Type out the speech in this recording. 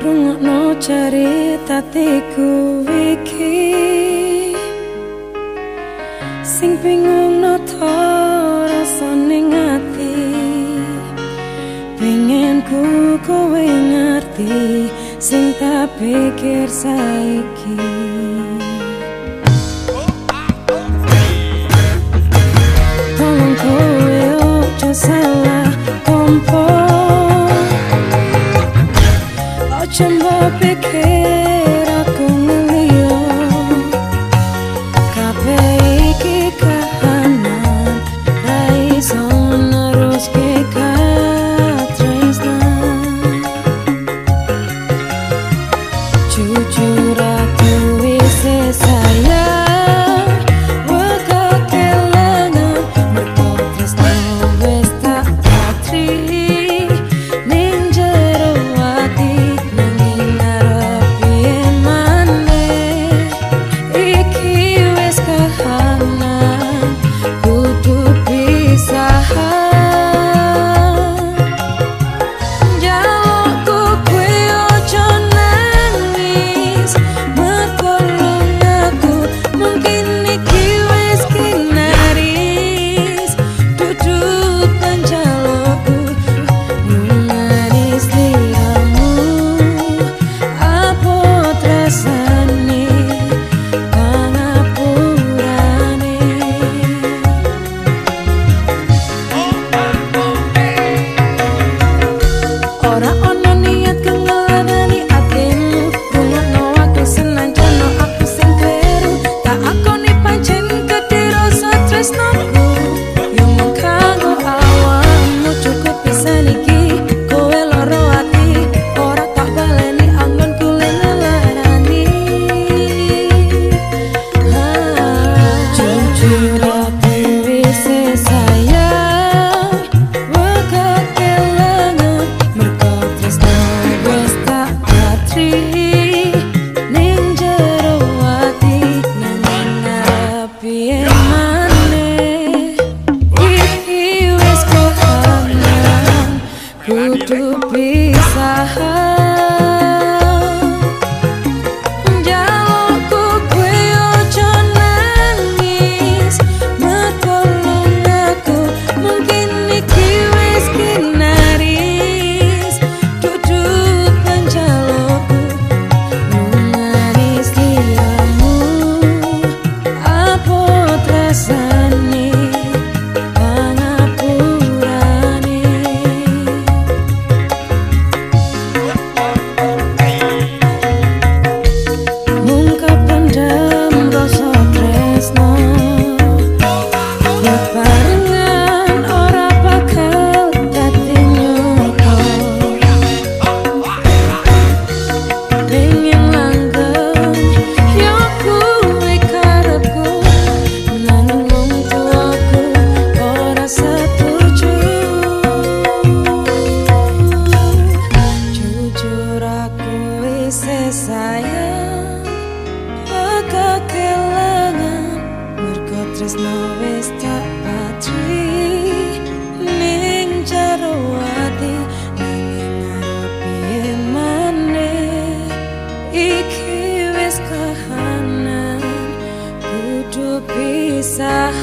rungokno cerita tiku iki. Sing bingung no rasa ning ngati. Pengen ku kowe ngerti sing tak pikir saiki. December became se saya bakal kelangan mergo tresno wis tak patri. Ning jero ati ning ngarepe mane iki wis kahanan kudu pisah